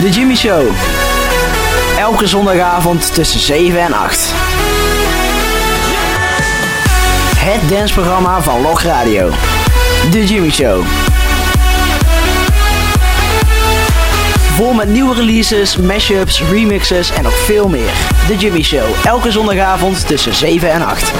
The Jimmy Show. Elke zondagavond tussen 7 en 8. Het dansprogramma van Log Radio. The Jimmy Show. Vol met nieuwe releases, mashups, remixes en nog veel meer. The Jimmy Show. Elke zondagavond tussen 7 en 8.